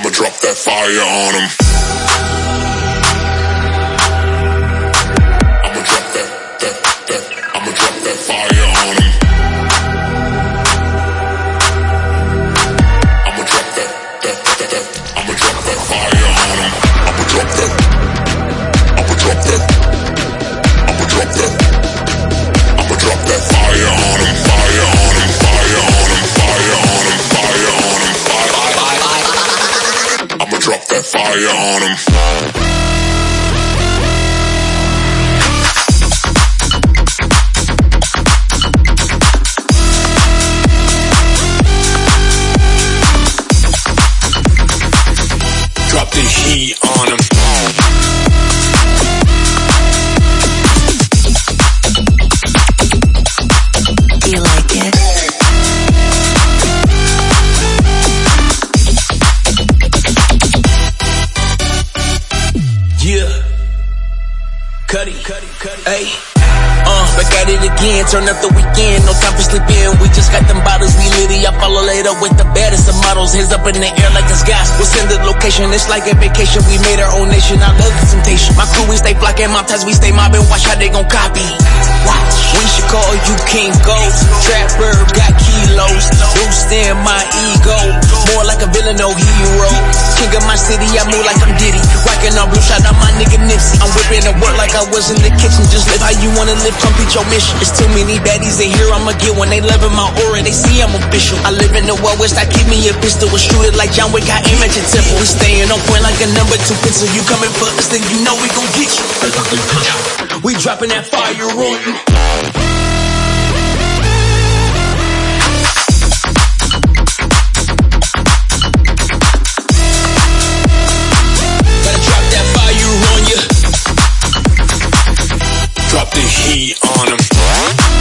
I'ma drop that fire on them. That fire on them. Drop the heat on them. Cuddy, cuddy, cuddy. Hey. Uh, back at it again, turn up the weekend, no time for sleeping. We just got them bottles, we litty. I follow later with the baddest of models, hands up in the air like it's gas. We'll send the location, it's like a vacation. We made our own nation, I love the temptation. My crew, we stay flocking, my ties, we stay mobbing. Watch how they gon' copy. Watch. We should call you King Ghost. Trapper got kilos, boosting my ego. More like a villain, no hero. King of my city, I move like I'm Diddy. Rockin' on blue shot, I'm my nigga Nipsey. I'm whipping the work like I was in the kitchen. Just live how you wanna live, complete your mission. It's too many baddies in here, I'ma get when they loving my aura. They see I'm official. I live in the Wild West, I keep me a pistol. And shoot it like John Wick, I aim at your temple. We staying on point like a number two pencil. You coming for us, then you know we gon' get you. We dropping that fire on. Drop the heat on them.